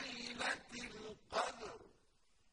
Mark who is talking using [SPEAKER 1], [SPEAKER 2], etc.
[SPEAKER 1] ليلة